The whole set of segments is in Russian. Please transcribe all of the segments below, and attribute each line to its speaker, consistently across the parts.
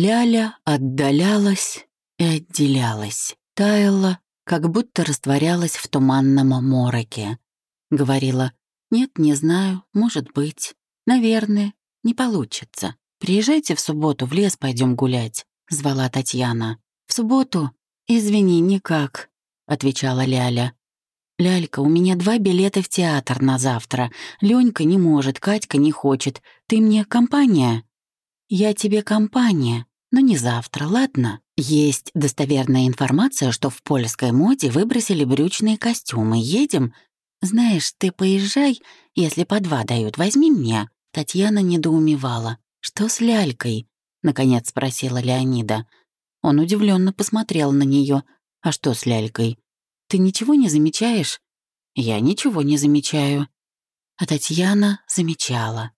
Speaker 1: Ляля отдалялась и отделялась, таяла, как будто растворялась в туманном мороке. Говорила, «Нет, не знаю, может быть, наверное, не получится. Приезжайте в субботу, в лес пойдем гулять», — звала Татьяна. «В субботу? Извини, никак», — отвечала Ляля. «Лялька, у меня два билета в театр на завтра. Ленька не может, Катька не хочет. Ты мне компания?» «Я тебе компания, но не завтра, ладно?» Есть достоверная информация, что в польской моде выбросили брючные костюмы. Едем? Знаешь, ты поезжай, если по два дают, возьми мне. Татьяна недоумевала. Что с лялькой? Наконец спросила Леонида. Он удивленно посмотрел на нее. А что с лялькой? Ты ничего не замечаешь? Я ничего не замечаю. А Татьяна замечала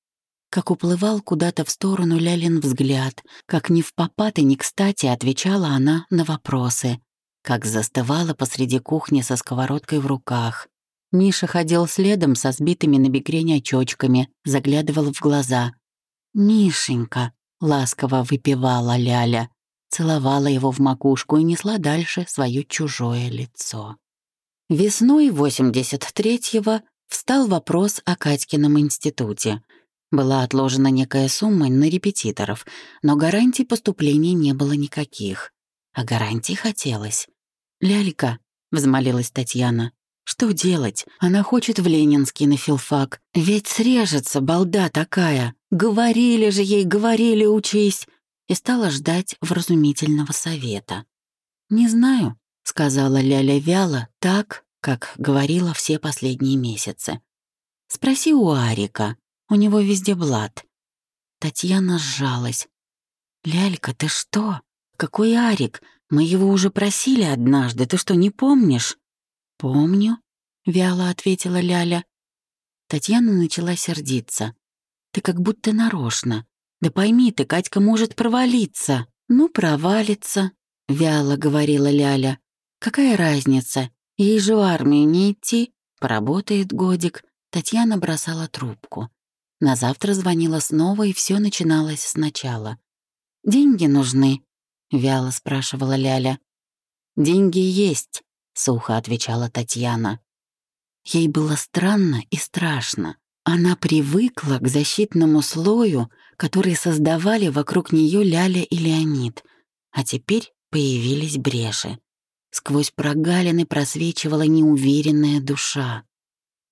Speaker 1: как уплывал куда-то в сторону Лялин взгляд, как ни в попад и ни кстати отвечала она на вопросы, как застывала посреди кухни со сковородкой в руках. Миша ходил следом со сбитыми на бекрень очочками, заглядывал в глаза. «Мишенька», — ласково выпивала Ляля, целовала его в макушку и несла дальше свое чужое лицо. Весной 83-го встал вопрос о Катькином институте — была отложена некая сумма на репетиторов, но гарантий поступления не было никаких. А гарантий хотелось. «Лялька», — взмолилась Татьяна, — «что делать? Она хочет в Ленинский на филфак. Ведь срежется, балда такая. Говорили же ей, говорили, учись». И стала ждать вразумительного совета. «Не знаю», — сказала Ляля вяло, так, как говорила все последние месяцы. «Спроси у Арика. У него везде блат. Татьяна сжалась. «Лялька, ты что? Какой Арик? Мы его уже просили однажды, ты что, не помнишь?» «Помню», — вяло ответила Ляля. Татьяна начала сердиться. «Ты как будто нарочно. Да пойми ты, Катька может провалиться». «Ну, провалится», — вяло говорила Ляля. «Какая разница? Ей же в армию не идти. Поработает годик». Татьяна бросала трубку. На завтра звонила снова, и все начиналось сначала. «Деньги нужны?» — вяло спрашивала Ляля. «Деньги есть», — сухо отвечала Татьяна. Ей было странно и страшно. Она привыкла к защитному слою, который создавали вокруг нее Ляля и Леонид. А теперь появились бреши. Сквозь прогалины просвечивала неуверенная душа.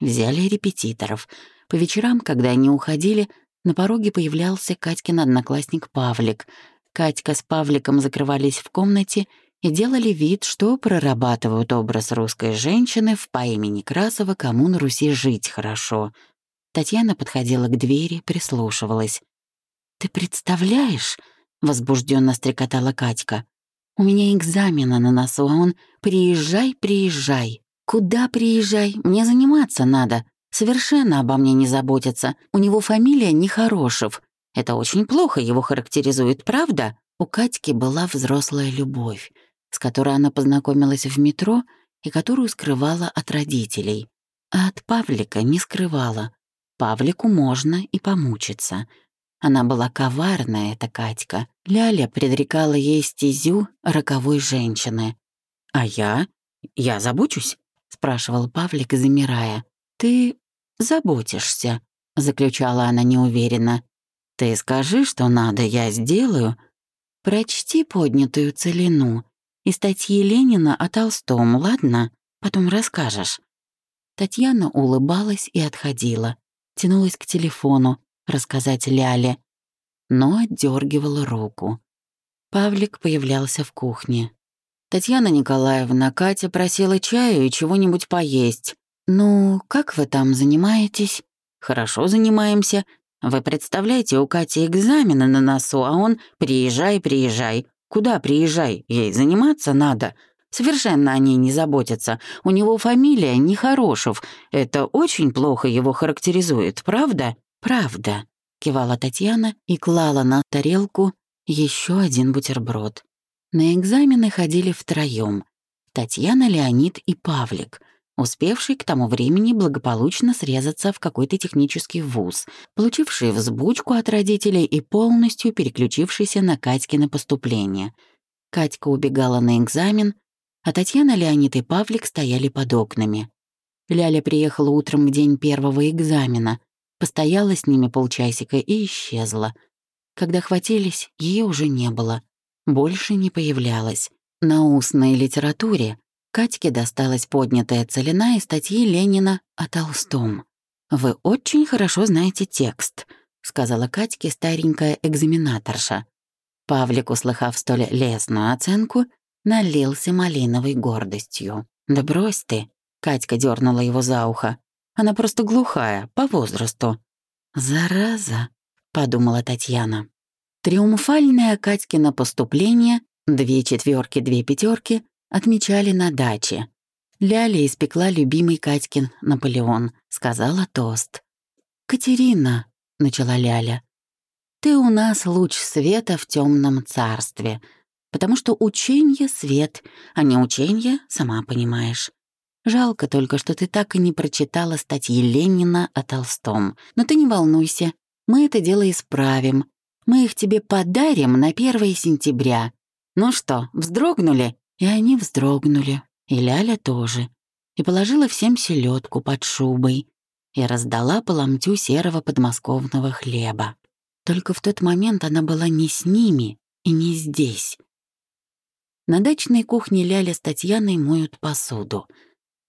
Speaker 1: Взяли репетиторов — по вечерам, когда они уходили, на пороге появлялся Катькин одноклассник Павлик. Катька с Павликом закрывались в комнате и делали вид, что прорабатывают образ русской женщины в поэме Некрасова «Кому на Руси жить хорошо». Татьяна подходила к двери, прислушивалась. «Ты представляешь?» — возбужденно стрекотала Катька. «У меня экзамена на носу, а он «приезжай, приезжай». «Куда приезжай? Мне заниматься надо. Совершенно обо мне не заботится. У него фамилия Нехорошев. Это очень плохо его характеризует, правда? У Катьки была взрослая любовь, с которой она познакомилась в метро и которую скрывала от родителей. А от Павлика не скрывала. Павлику можно и помучиться. Она была коварная, эта Катька. Ляля предрекала ей стезю роковой женщины. «А я? Я забочусь?» — спрашивал Павлик, замирая. «Ты заботишься», — заключала она неуверенно. «Ты скажи, что надо, я сделаю». «Прочти поднятую целину и статьи Ленина о Толстом, ладно? Потом расскажешь». Татьяна улыбалась и отходила, тянулась к телефону, рассказать Ляле, но отдергивала руку. Павлик появлялся в кухне. «Татьяна Николаевна, Катя просила чаю и чего-нибудь поесть. «Ну, как вы там занимаетесь?» «Хорошо занимаемся. Вы представляете, у Кати экзамены на носу, а он «приезжай, приезжай». Куда приезжай? Ей заниматься надо. Совершенно о ней не заботятся. У него фамилия Нехорошев. Это очень плохо его характеризует, правда? Правда, кивала Татьяна и клала на тарелку еще один бутерброд. На экзамены ходили втроем. Татьяна, Леонид и Павлик. Успевший к тому времени благополучно срезаться в какой-то технический вуз, получивший взбучку от родителей и полностью переключившийся на Катькино поступление. Катька убегала на экзамен, а Татьяна, Леонид и Павлик стояли под окнами. Ляля приехала утром в день первого экзамена, постояла с ними полчасика и исчезла. Когда хватились, ее уже не было. Больше не появлялась. На устной литературе Катьке досталась поднятая целина из статьи Ленина о Толстом. «Вы очень хорошо знаете текст», — сказала Катьке старенькая экзаменаторша. Павлик, услыхав столь лестную оценку, налился малиновой гордостью. «Да брось ты!» — Катька дернула его за ухо. «Она просто глухая, по возрасту». «Зараза!» — подумала Татьяна. Триумфальное Катькино поступление, две четверки, две пятерки, отмечали на даче. Ляля испекла любимый Катькин Наполеон, сказала тост. «Катерина», — начала Ляля, — «ты у нас луч света в темном царстве, потому что ученье — свет, а не ученье, сама понимаешь. Жалко только, что ты так и не прочитала статьи Ленина о Толстом. Но ты не волнуйся, мы это дело исправим. Мы их тебе подарим на 1 сентября. Ну что, вздрогнули?» И они вздрогнули, и Ляля тоже, и положила всем селедку под шубой, и раздала по серого подмосковного хлеба. Только в тот момент она была не с ними и не здесь. На дачной кухне Ляля с Татьяной моют посуду.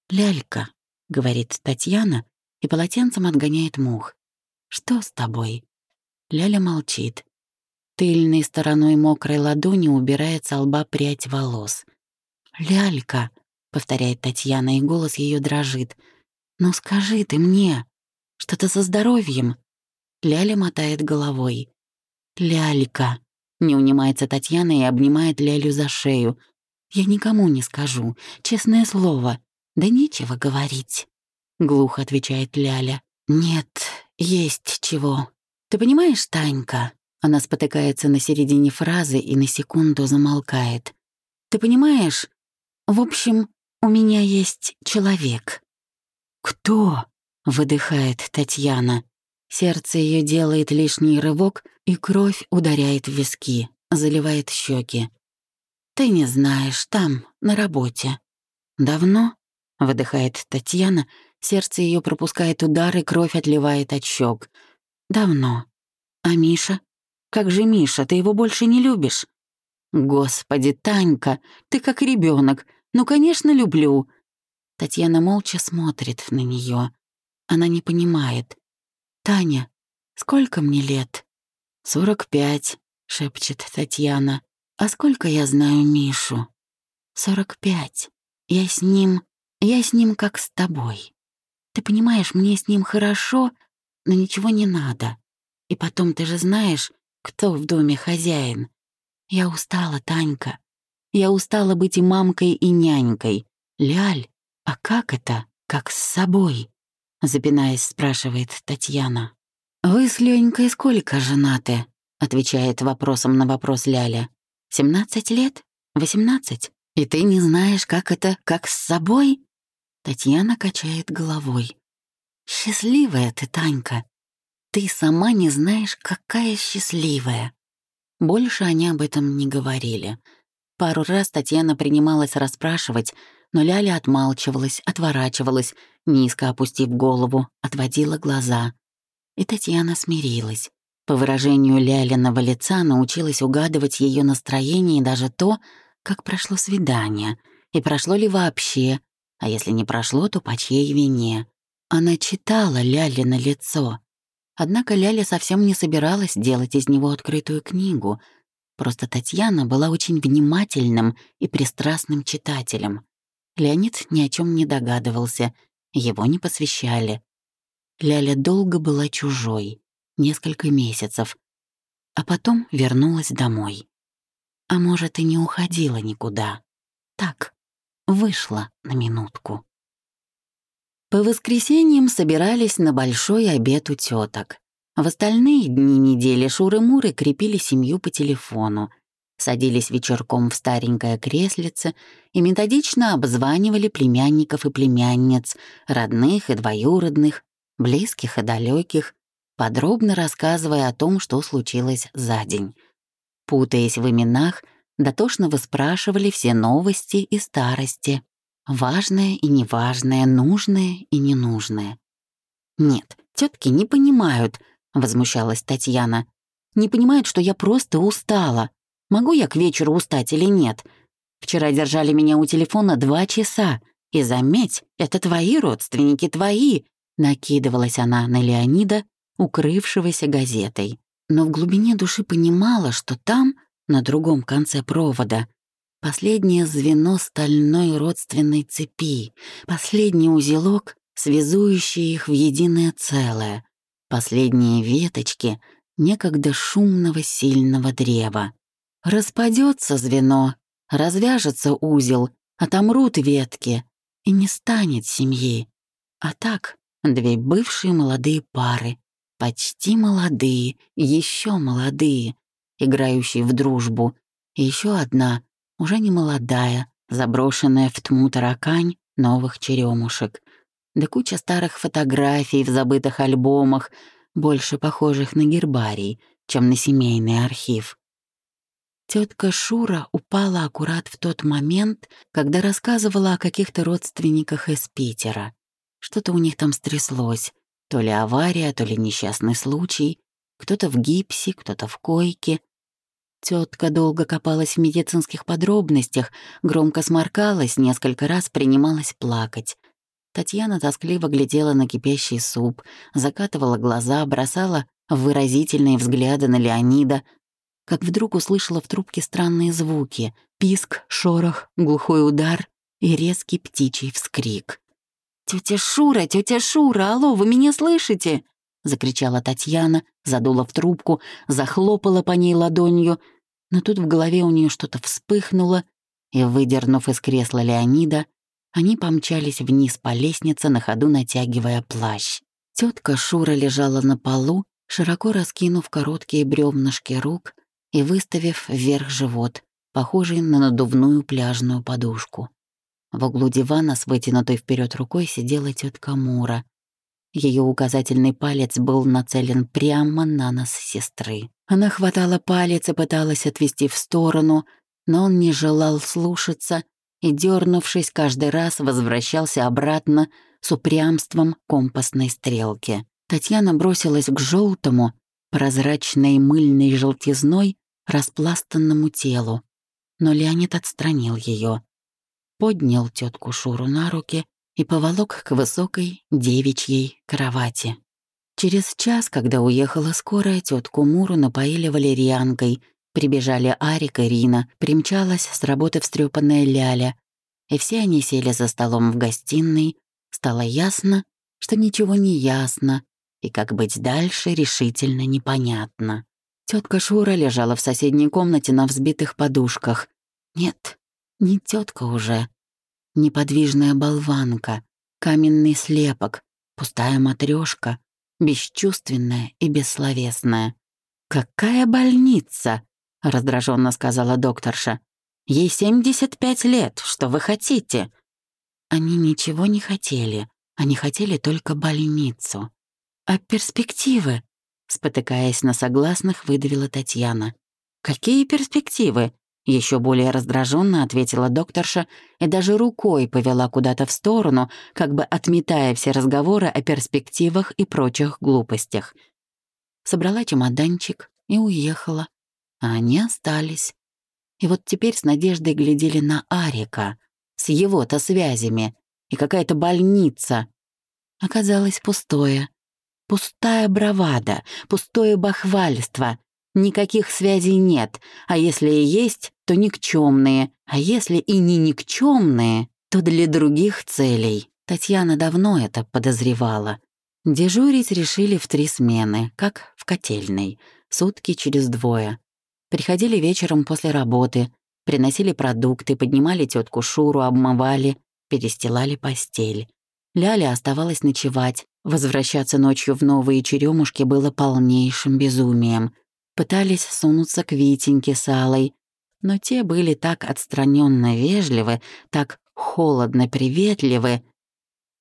Speaker 1: «Лялька», — говорит Татьяна, и полотенцем отгоняет мух. «Что с тобой?» Ляля молчит. Тыльной стороной мокрой ладони убирает со лба прядь волос — «Лялька», — повторяет Татьяна, и голос ее дрожит. «Ну скажи ты мне, что-то со здоровьем?» Ляля мотает головой. «Лялька», — не унимается Татьяна и обнимает Лялю за шею. «Я никому не скажу, честное слово. Да нечего говорить», — глухо отвечает Ляля. «Нет, есть чего. Ты понимаешь, Танька?» Она спотыкается на середине фразы и на секунду замолкает. «Ты понимаешь, в общем, у меня есть человек». «Кто?» — выдыхает Татьяна. Сердце ее делает лишний рывок, и кровь ударяет в виски, заливает щеки. «Ты не знаешь, там, на работе». «Давно?» — выдыхает Татьяна, сердце ее пропускает удар, и кровь отливает от щек. «Давно. А Миша? Как же Миша, ты его больше не любишь?» «Господи, Танька, ты как ребенок. Ну, конечно, люблю». Татьяна молча смотрит на нее. Она не понимает. «Таня, сколько мне лет?» «Сорок пять», — шепчет Татьяна. «А сколько я знаю Мишу?» «Сорок пять. Я с ним... Я с ним как с тобой. Ты понимаешь, мне с ним хорошо, но ничего не надо. И потом, ты же знаешь, кто в доме хозяин. Я устала, Танька. Я устала быть и мамкой, и нянькой. Ляль, а как это? Как с собой?» Запинаясь, спрашивает Татьяна. «Вы с Ленькой сколько женаты?» Отвечает вопросом на вопрос Ляля. «Семнадцать лет? Восемнадцать? И ты не знаешь, как это, как с собой?» Татьяна качает головой. «Счастливая ты, Танька. Ты сама не знаешь, какая счастливая». Больше они об этом не говорили. Пару раз Татьяна принималась расспрашивать, но Ляля отмалчивалась, отворачивалась, низко опустив голову, отводила глаза. И Татьяна смирилась. По выражению Лялиного лица научилась угадывать ее настроение и даже то, как прошло свидание, и прошло ли вообще, а если не прошло, то по чьей вине. Она читала Лялина лицо. Однако Ляля совсем не собиралась делать из него открытую книгу — Просто Татьяна была очень внимательным и пристрастным читателем. Леонид ни о чем не догадывался, его не посвящали. Ляля долго была чужой, несколько месяцев, а потом вернулась домой. А может, и не уходила никуда. Так, вышла на минутку. По воскресеньям собирались на большой обед у теток. В остальные дни недели Шуры-Муры крепили семью по телефону. садились вечерком в старенькое креслице и методично обзванивали племянников и племянниц, родных и двоюродных, близких и далеких, подробно рассказывая о том, что случилось за день. Путаясь в именах, дотошно выспрашивали все новости и старости, важное и неважное, нужное и ненужное. «Нет, тетки не понимают», — возмущалась Татьяна. «Не понимают, что я просто устала. Могу я к вечеру устать или нет? Вчера держали меня у телефона два часа. И заметь, это твои родственники, твои!» Накидывалась она на Леонида, укрывшегося газетой. Но в глубине души понимала, что там, на другом конце провода, последнее звено стальной родственной цепи, последний узелок, связующий их в единое целое, последние веточки некогда шумного сильного древа. Распадется звено, развяжется узел, отомрут ветки, и не станет семьи. А так, две бывшие молодые пары, почти молодые, еще молодые, играющие в дружбу, и еще одна, уже не молодая, заброшенная в тьму таракань новых черемушек, да куча старых фотографий в забытых альбомах, больше похожих на гербарий, чем на семейный архив. Тетка Шура упала аккурат в тот момент, когда рассказывала о каких-то родственниках из Питера. Что-то у них там стряслось. То ли авария, то ли несчастный случай. Кто-то в гипсе, кто-то в койке. Тетка долго копалась в медицинских подробностях, громко сморкалась, несколько раз принималась плакать. Татьяна тоскливо глядела на кипящий суп, закатывала глаза, бросала выразительные взгляды на Леонида, как вдруг услышала в трубке странные звуки — писк, шорох, глухой удар и резкий птичий вскрик. «Тетя Шура, тетя Шура, алло, вы меня слышите?» — закричала Татьяна, задула в трубку, захлопала по ней ладонью, но тут в голове у нее что-то вспыхнуло, и, выдернув из кресла Леонида, они помчались вниз по лестнице, на ходу натягивая плащ. Тетка Шура лежала на полу, широко раскинув короткие бревнышки рук и выставив вверх живот, похожий на надувную пляжную подушку. В углу дивана с вытянутой вперед рукой сидела тетка Мура. Ее указательный палец был нацелен прямо на нос сестры. Она хватала палец и пыталась отвести в сторону, но он не желал слушаться и, дернувшись, каждый раз возвращался обратно с упрямством компасной стрелки. Татьяна бросилась к желтому, прозрачной мыльной желтизной, распластанному телу, но Леонид отстранил ее, поднял тетку Шуру на руки и поволок к высокой девичьей кровати. Через час, когда уехала скорая, тетку Муру напоили валерьянкой, прибежали Арик и Рина, примчалась с работы встрепанная Ляля, и все они сели за столом в гостиной. Стало ясно, что ничего не ясно, и как быть дальше решительно непонятно. Тетка Шура лежала в соседней комнате на взбитых подушках. Нет, не тетка уже. Неподвижная болванка, каменный слепок, пустая матрешка, бесчувственная и бессловесная. «Какая больница?» — раздраженно сказала докторша. «Ей 75 лет, что вы хотите?» Они ничего не хотели, они хотели только больницу. А перспективы? Спотыкаясь на согласных, выдавила Татьяна. «Какие перспективы?» Еще более раздраженно ответила докторша и даже рукой повела куда-то в сторону, как бы отметая все разговоры о перспективах и прочих глупостях. Собрала чемоданчик и уехала. А они остались. И вот теперь с надеждой глядели на Арика, с его-то связями, и какая-то больница. Оказалось пустое. Пустая бравада, пустое бахвальство. Никаких связей нет, а если и есть, то никчемные, а если и не никчемные, то для других целей. Татьяна давно это подозревала. Дежурить решили в три смены, как в котельной, сутки через двое. Приходили вечером после работы, приносили продукты, поднимали тетку Шуру, обмывали, перестилали постель. Ляля оставалась ночевать, Возвращаться ночью в новые черемушки было полнейшим безумием. Пытались сунуться к Витеньке с Алой. но те были так отстраненно вежливы, так холодно приветливы.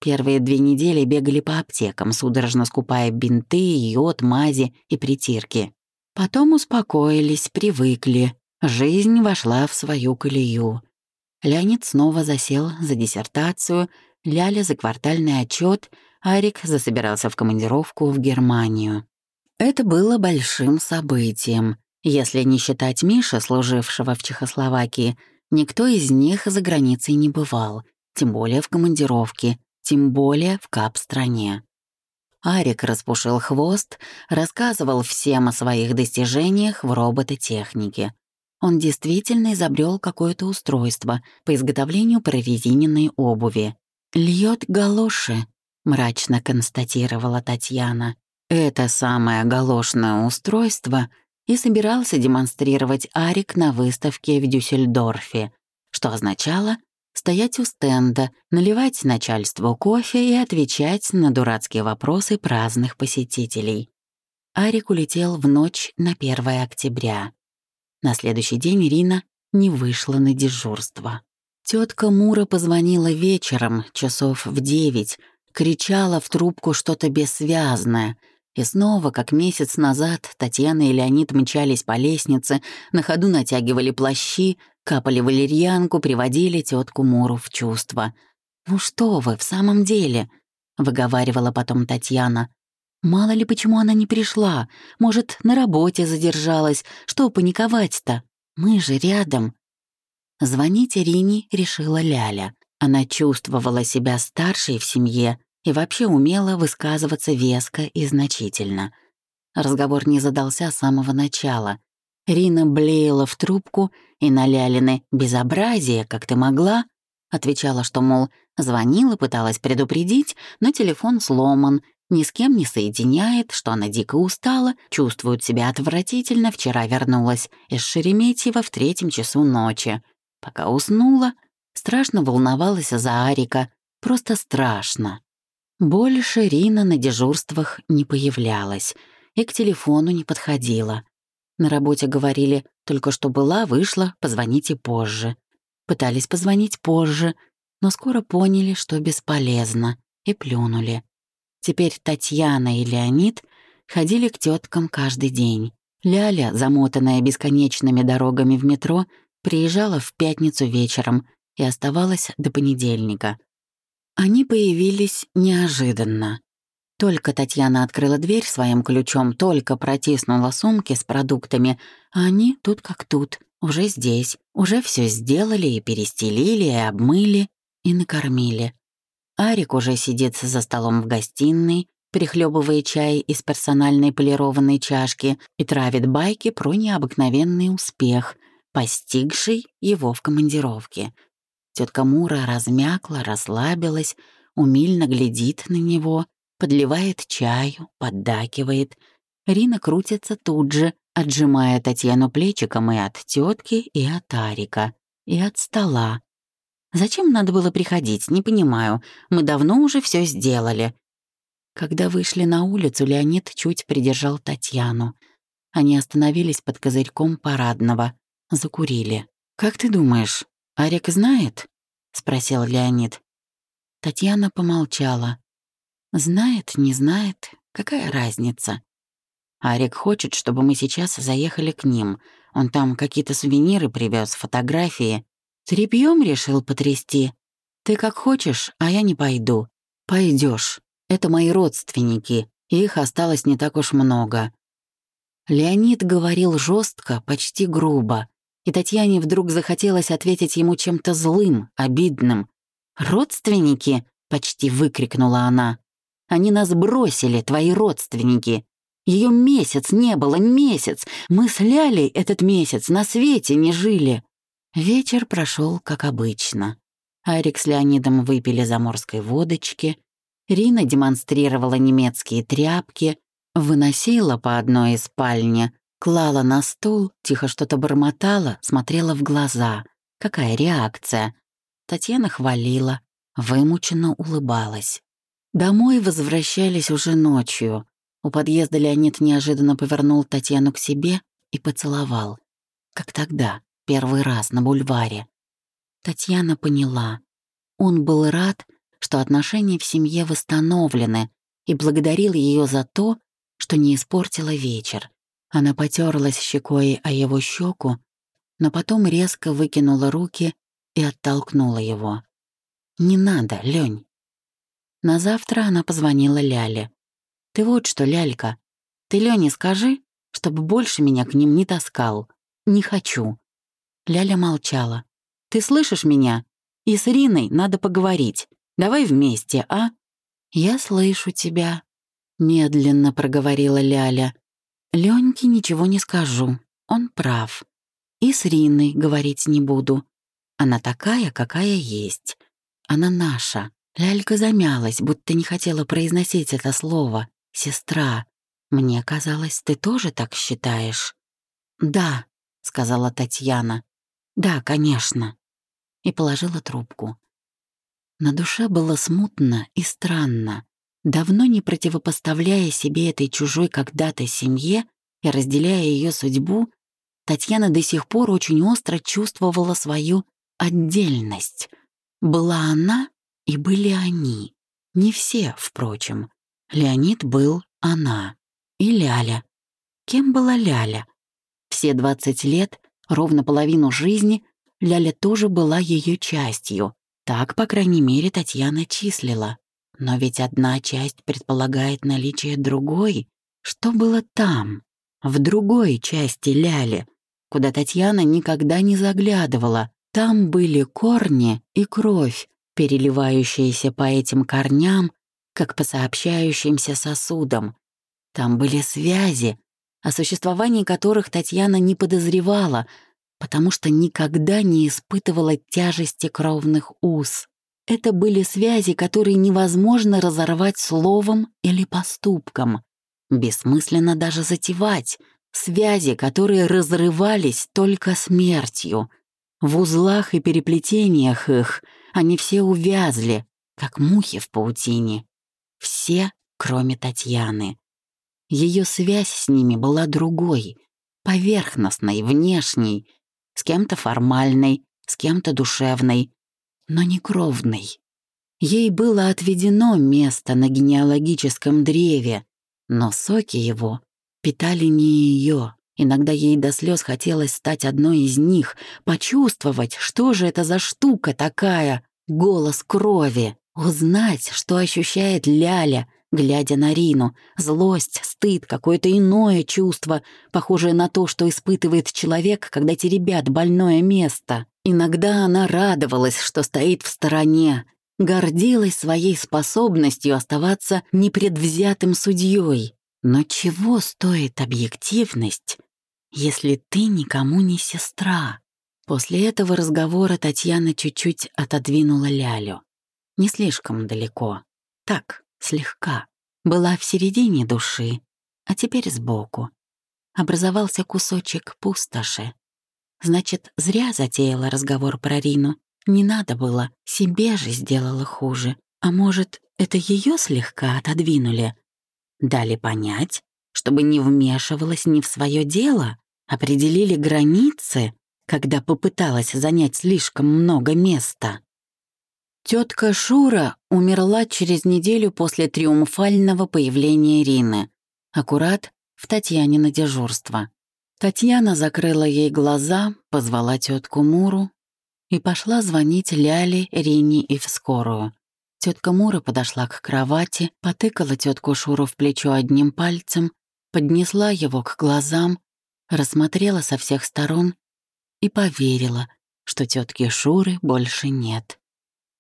Speaker 1: Первые две недели бегали по аптекам, судорожно скупая бинты, йод, мази и притирки. Потом успокоились, привыкли. Жизнь вошла в свою колею. Леонид снова засел за диссертацию, Ляля за квартальный отчет, Арик засобирался в командировку в Германию. Это было большим событием. Если не считать Миша, служившего в Чехословакии, никто из них за границей не бывал, тем более в командировке, тем более в кап-стране. Арик распушил хвост, рассказывал всем о своих достижениях в робототехнике. Он действительно изобрел какое-то устройство по изготовлению прорезиненной обуви. «Льет галоши», — мрачно констатировала Татьяна. Это самое галошное устройство и собирался демонстрировать Арик на выставке в Дюссельдорфе, что означало стоять у стенда, наливать начальству кофе и отвечать на дурацкие вопросы праздных посетителей. Арик улетел в ночь на 1 октября. На следующий день Ирина не вышла на дежурство. Тетка Мура позвонила вечером, часов в девять, кричала в трубку что-то бессвязное — и снова, как месяц назад, Татьяна и Леонид мчались по лестнице, на ходу натягивали плащи, капали валерьянку, приводили тетку Муру в чувство. «Ну что вы, в самом деле?» — выговаривала потом Татьяна. «Мало ли, почему она не пришла. Может, на работе задержалась. Что паниковать-то? Мы же рядом». Звонить Ирине решила Ляля. Она чувствовала себя старшей в семье и вообще умела высказываться веско и значительно. Разговор не задался с самого начала. Рина блеяла в трубку и на Лялины «безобразие, как ты могла», отвечала, что, мол, звонила, пыталась предупредить, но телефон сломан, ни с кем не соединяет, что она дико устала, чувствует себя отвратительно, вчера вернулась из Шереметьева в третьем часу ночи. Пока уснула, страшно волновалась за Арика, просто страшно. Больше Рина на дежурствах не появлялась и к телефону не подходила. На работе говорили, только что была, вышла, позвоните позже. Пытались позвонить позже, но скоро поняли, что бесполезно, и плюнули. Теперь Татьяна и Леонид ходили к теткам каждый день. Ляля, замотанная бесконечными дорогами в метро, приезжала в пятницу вечером и оставалась до понедельника. Они появились неожиданно. Только Татьяна открыла дверь своим ключом, только протиснула сумки с продуктами, а они тут как тут, уже здесь, уже все сделали и перестелили, и обмыли, и накормили. Арик уже сидит за столом в гостиной, прихлебывая чай из персональной полированной чашки и травит байки про необыкновенный успех, постигший его в командировке — Тетка Мура размякла, расслабилась, умильно глядит на него, подливает чаю, поддакивает. Рина крутится тут же, отжимая Татьяну плечиком и от тетки, и от Арика, и от стола. Зачем надо было приходить, не понимаю. Мы давно уже все сделали. Когда вышли на улицу, Леонид чуть придержал Татьяну. Они остановились под козырьком парадного, закурили. «Как ты думаешь, «Арик знает?» — спросил Леонид. Татьяна помолчала. «Знает, не знает, какая разница?» «Арик хочет, чтобы мы сейчас заехали к ним. Он там какие-то сувениры привез, фотографии. Трепьем решил потрясти. Ты как хочешь, а я не пойду. Пойдешь. Это мои родственники, их осталось не так уж много». Леонид говорил жестко, почти грубо и Татьяне вдруг захотелось ответить ему чем-то злым, обидным. «Родственники?» — почти выкрикнула она. «Они нас бросили, твои родственники. Ее месяц не было, месяц. Мы с Лялей этот месяц на свете не жили». Вечер прошел как обычно. Арик с Леонидом выпили заморской водочки. Рина демонстрировала немецкие тряпки, выносила по одной из спальни, Клала на стул, тихо что-то бормотала, смотрела в глаза. Какая реакция? Татьяна хвалила, вымученно улыбалась. Домой возвращались уже ночью. У подъезда Леонид неожиданно повернул Татьяну к себе и поцеловал. Как тогда, первый раз на бульваре. Татьяна поняла. Он был рад, что отношения в семье восстановлены, и благодарил ее за то, что не испортила вечер. Она потерлась щекой о его щеку, но потом резко выкинула руки и оттолкнула его. «Не надо, Лень. На завтра она позвонила Ляле. «Ты вот что, Лялька, ты Лене скажи, чтобы больше меня к ним не таскал. Не хочу». Ляля молчала. «Ты слышишь меня? И с Риной надо поговорить. Давай вместе, а?» «Я слышу тебя», — медленно проговорила Ляля. Леньке ничего не скажу, он прав. И с Риной говорить не буду. Она такая, какая есть. Она наша. Лялька замялась, будто не хотела произносить это слово. «Сестра». «Мне казалось, ты тоже так считаешь?» «Да», — сказала Татьяна. «Да, конечно». И положила трубку. На душе было смутно и странно. Давно не противопоставляя себе этой чужой когда-то семье и разделяя ее судьбу, Татьяна до сих пор очень остро чувствовала свою отдельность. Была она и были они. Не все, впрочем. Леонид был она. И Ляля. Кем была Ляля? Все 20 лет, ровно половину жизни, Ляля тоже была ее частью. Так, по крайней мере, Татьяна числила. Но ведь одна часть предполагает наличие другой. Что было там, в другой части Ляли, куда Татьяна никогда не заглядывала? Там были корни и кровь, переливающиеся по этим корням, как по сообщающимся сосудам. Там были связи, о существовании которых Татьяна не подозревала, потому что никогда не испытывала тяжести кровных уз. Это были связи, которые невозможно разорвать словом или поступком. Бессмысленно даже затевать. Связи, которые разрывались только смертью. В узлах и переплетениях их они все увязли, как мухи в паутине. Все, кроме Татьяны. Ее связь с ними была другой, поверхностной, внешней, с кем-то формальной, с кем-то душевной, но не кровной. Ей было отведено место на генеалогическом древе, но соки его питали не ее. Иногда ей до слез хотелось стать одной из них, почувствовать, что же это за штука такая, голос крови, узнать, что ощущает Ляля, глядя на Рину, злость, стыд, какое-то иное чувство, похожее на то, что испытывает человек, когда теребят больное место. Иногда она радовалась, что стоит в стороне, гордилась своей способностью оставаться непредвзятым судьей. Но чего стоит объективность, если ты никому не сестра? После этого разговора Татьяна чуть-чуть отодвинула Лялю. Не слишком далеко. Так, слегка. Была в середине души, а теперь сбоку. Образовался кусочек пустоши. Значит, зря затеяла разговор про Рину. Не надо было, себе же сделала хуже. А может, это ее слегка отодвинули? Дали понять, чтобы не вмешивалась ни в свое дело, определили границы, когда попыталась занять слишком много места. Тетка Шура умерла через неделю после триумфального появления Рины, аккурат в Татьяне на дежурство. Татьяна закрыла ей глаза, позвала тетку Муру и пошла звонить Ляле, Рине и в скорую. Тетка Мура подошла к кровати, потыкала тетку Шуру в плечо одним пальцем, поднесла его к глазам, рассмотрела со всех сторон и поверила, что тетки Шуры больше нет.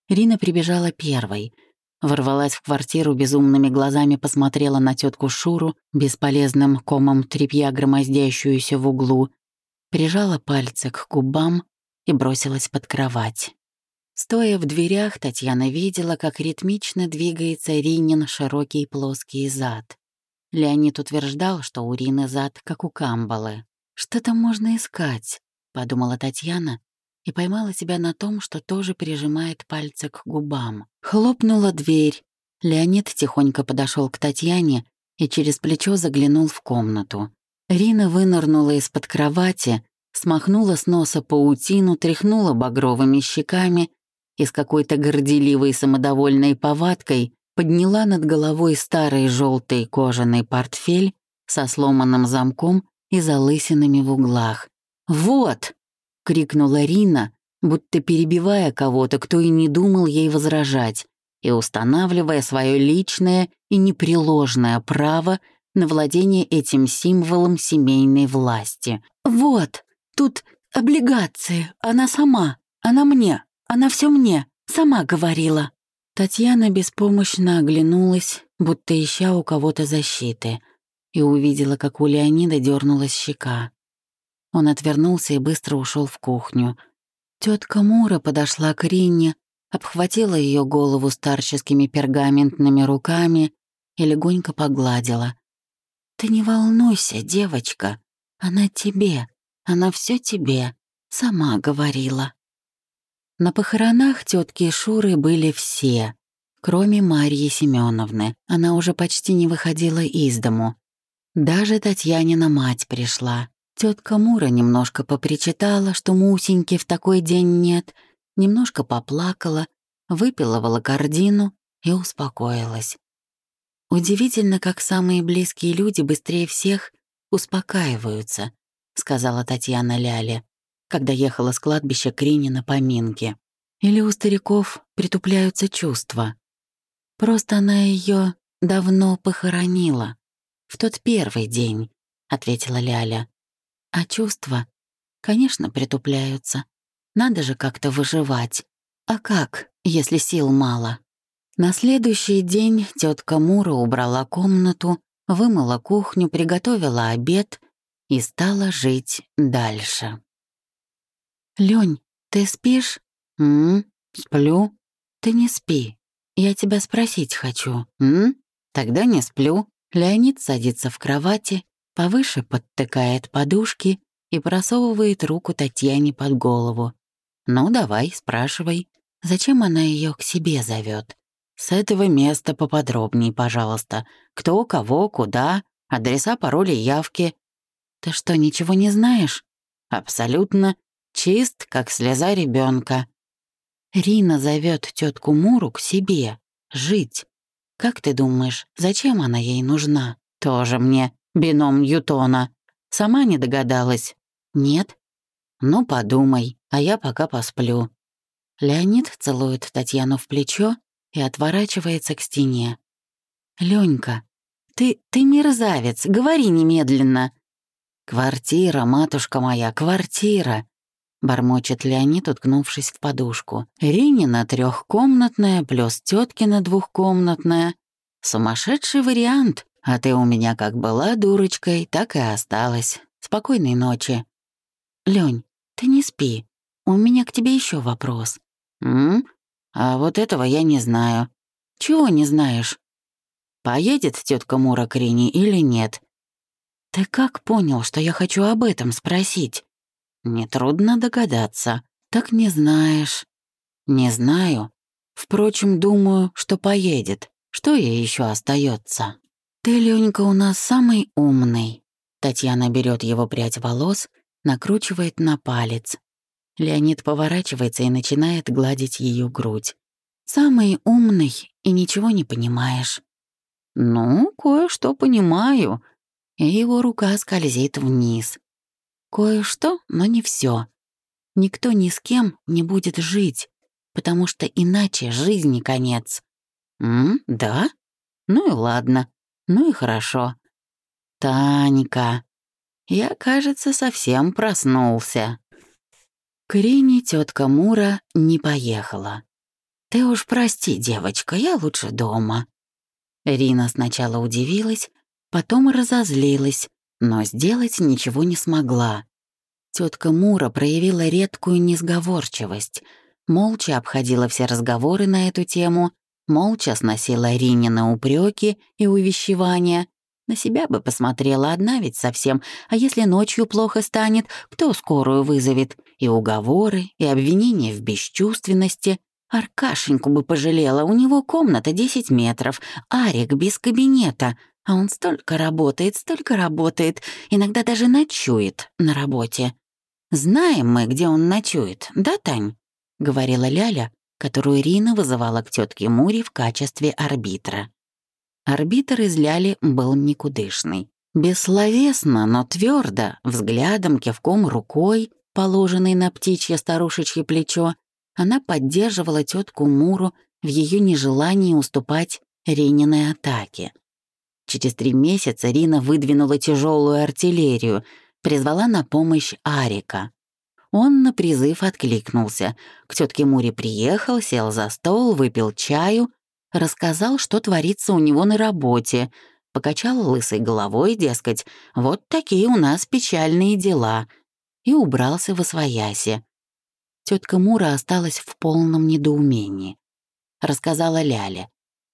Speaker 1: Рина прибежала первой, ворвалась в квартиру, безумными глазами посмотрела на тетку Шуру, бесполезным комом тряпья, громоздящуюся в углу, прижала пальцы к губам и бросилась под кровать. Стоя в дверях, Татьяна видела, как ритмично двигается Ринин широкий плоский зад. Леонид утверждал, что у Рины зад, как у Камбалы. «Что там можно искать?» — подумала Татьяна и поймала себя на том, что тоже прижимает пальцы к губам. Хлопнула дверь. Леонид тихонько подошел к Татьяне и через плечо заглянул в комнату. Рина вынырнула из-под кровати, смахнула с носа паутину, тряхнула багровыми щеками и с какой-то горделивой самодовольной повадкой подняла над головой старый желтый кожаный портфель со сломанным замком и залысинами в углах. «Вот!» — крикнула Рина, будто перебивая кого-то, кто и не думал ей возражать, и устанавливая свое личное и непреложное право на владение этим символом семейной власти. «Вот, тут облигации, она сама, она мне, она все мне, сама говорила». Татьяна беспомощно оглянулась, будто ища у кого-то защиты, и увидела, как у Леонида дернулась щека. Он отвернулся и быстро ушел в кухню. Тетка Мура подошла к Рине, обхватила ее голову старческими пергаментными руками и легонько погладила. «Ты не волнуйся, девочка, она тебе, она все тебе, сама говорила». На похоронах тетки Шуры были все, кроме Марьи Семеновны. Она уже почти не выходила из дому. Даже Татьянина мать пришла. Тетка Мура немножко попричитала, что Мусеньки в такой день нет, немножко поплакала, выпила волокордину и успокоилась. Удивительно, как самые близкие люди быстрее всех успокаиваются, сказала Татьяна Ляле, когда ехала с кладбища к Рине на поминки. Или у стариков притупляются чувства. Просто она ее давно похоронила. В тот первый день, ответила Ляля. А чувства, конечно, притупляются. Надо же как-то выживать. А как, если сил мало? На следующий день тетка Мура убрала комнату, вымыла кухню, приготовила обед и стала жить дальше. «Лёнь, ты спишь?» «М? Сплю?» «Ты не спи. Я тебя спросить хочу». «М? Тогда не сплю». Леонид садится в кровати, повыше подтыкает подушки и просовывает руку Татьяне под голову. «Ну, давай, спрашивай, зачем она ее к себе зовет? «С этого места поподробнее, пожалуйста. Кто, кого, куда, адреса, пароли, явки». «Ты что, ничего не знаешь?» «Абсолютно. Чист, как слеза ребенка. Рина зовет тетку Муру к себе. Жить. Как ты думаешь, зачем она ей нужна? Тоже мне бином Ньютона. Сама не догадалась? Нет? Ну, подумай, а я пока посплю. Леонид целует Татьяну в плечо и отворачивается к стене. «Лёнька, ты, ты мерзавец, говори немедленно!» «Квартира, матушка моя, квартира!» Бормочет Леонид, уткнувшись в подушку. «Ринина трехкомнатная плюс теткина двухкомнатная. Сумасшедший вариант, а ты у меня как была дурочкой, так и осталась. Спокойной ночи». «Лёнь, ты не спи. У меня к тебе еще вопрос». «М? А вот этого я не знаю». «Чего не знаешь?» «Поедет тетка Мура к Рине или нет?» «Ты как понял, что я хочу об этом спросить?» «Нетрудно догадаться. Так не знаешь». «Не знаю. Впрочем, думаю, что поедет. Что ей еще остается? «Ты, Ленька, у нас самый умный». Татьяна берет его прядь волос, накручивает на палец. Леонид поворачивается и начинает гладить ее грудь. «Самый умный и ничего не понимаешь». «Ну, кое-что понимаю». И его рука скользит вниз. Кое-что, но не все. Никто ни с кем не будет жить, потому что иначе жизни конец. М, да? Ну и ладно. Ну и хорошо. Танька, я, кажется, совсем проснулся. К Рине тетка Мура не поехала. «Ты уж прости, девочка, я лучше дома». Рина сначала удивилась, потом разозлилась, но сделать ничего не смогла. Тетка Мура проявила редкую несговорчивость, молча обходила все разговоры на эту тему, молча сносила Рине на упреки и увещевания. На себя бы посмотрела одна ведь совсем, а если ночью плохо станет, кто скорую вызовет? И уговоры, и обвинения в бесчувственности. Аркашеньку бы пожалела, у него комната 10 метров, Арик без кабинета, а он столько работает, столько работает, иногда даже ночует на работе. «Знаем мы, где он ночует, да, Тань?» — говорила Ляля, которую Рина вызывала к тетке Мури в качестве арбитра. Арбитр из Ляли был никудышный. Бессловесно, но твердо, взглядом, кивком, рукой, положенной на птичье старушечье плечо, она поддерживала тетку Муру в ее нежелании уступать Рининой атаке. Через три месяца Рина выдвинула тяжелую артиллерию, призвала на помощь Арика. Он на призыв откликнулся. К тетке Муре приехал, сел за стол, выпил чаю, рассказал, что творится у него на работе, покачал лысой головой, дескать, вот такие у нас печальные дела, и убрался во своясе. Тетка Мура осталась в полном недоумении. Рассказала Ляля.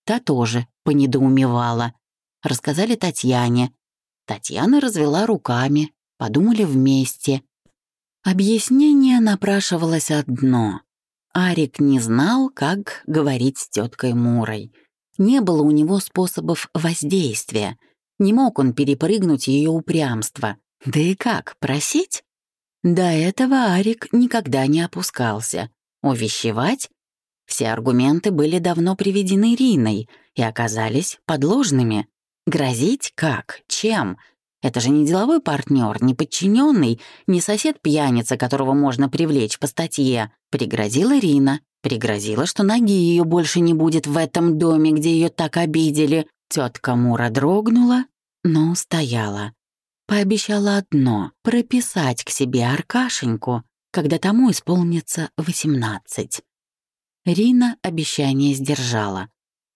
Speaker 1: Та тоже понедоумевала. Рассказали Татьяне. Татьяна развела руками, подумали вместе. Объяснение напрашивалось одно. Арик не знал, как говорить с теткой Мурой. Не было у него способов воздействия. Не мог он перепрыгнуть ее упрямство. Да и как, просить? До этого Арик никогда не опускался. Увещевать? Все аргументы были давно приведены Риной и оказались подложными. Грозить как? Чем? Это же не деловой партнер, не подчиненный, не сосед-пьяница, которого можно привлечь по статье. Пригрозила Рина. Пригрозила, что ноги ее больше не будет в этом доме, где ее так обидели. Тетка Мура дрогнула, но устояла. Пообещала одно — прописать к себе Аркашеньку, когда тому исполнится восемнадцать. Рина обещание сдержала.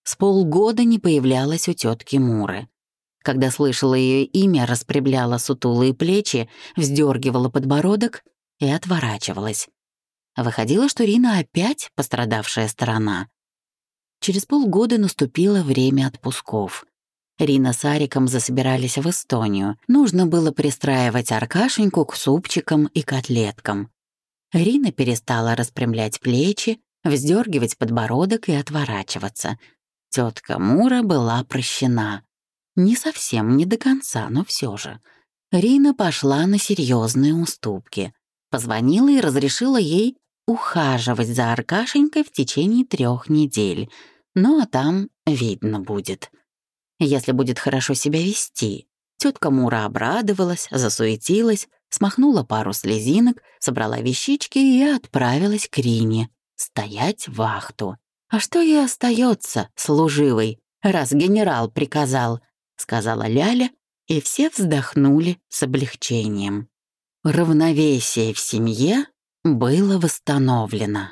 Speaker 1: С полгода не появлялась у тетки Муры. Когда слышала ее имя, распрямляла сутулые плечи, вздергивала подбородок и отворачивалась. Выходило, что Рина опять пострадавшая сторона. Через полгода наступило время отпусков. Рина с Ариком засобирались в Эстонию. Нужно было пристраивать Аркашеньку к супчикам и котлеткам. Рина перестала распрямлять плечи, вздергивать подбородок и отворачиваться. Тетка Мура была прощена. Не совсем, не до конца, но все же. Рина пошла на серьезные уступки. Позвонила и разрешила ей ухаживать за Аркашенькой в течение трех недель. Ну а там видно будет. Если будет хорошо себя вести. Тетка Мура обрадовалась, засуетилась, смахнула пару слезинок, собрала вещички и отправилась к Рине стоять вахту. А что ей остается, служивый, раз генерал приказал? — сказала Ляля, и все вздохнули с облегчением. Равновесие в семье было восстановлено.